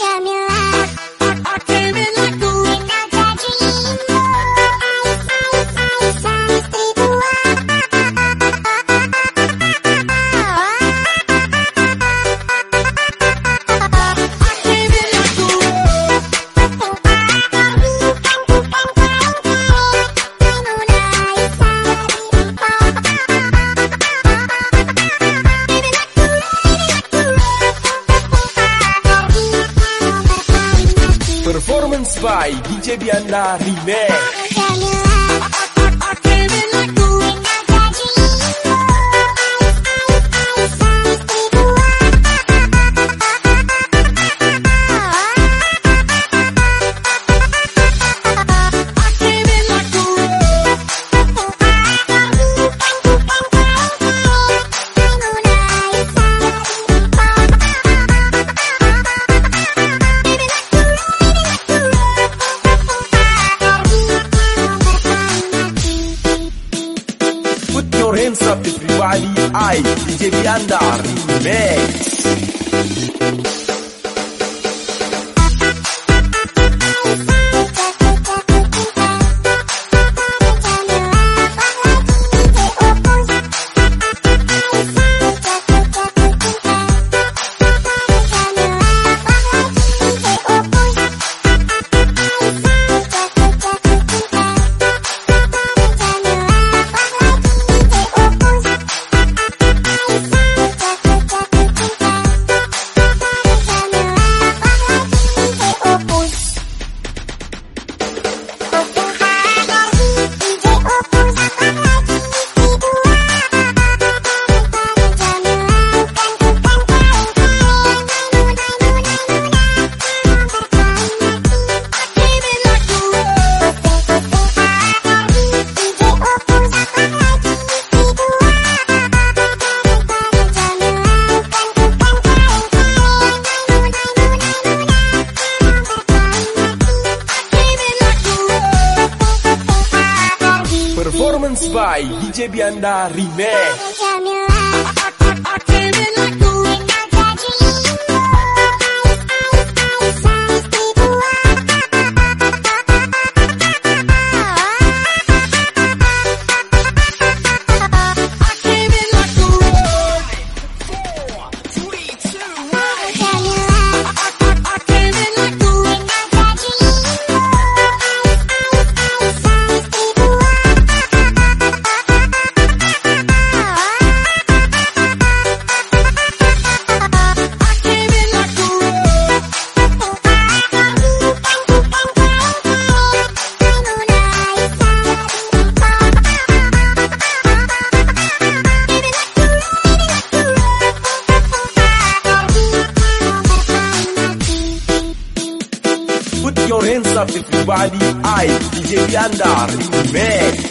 Performance by DJ Bianda Remix Ay, DJ Viandar, Mix. Performance by DJ Bianda Remix everybody I DJ Bianda Remix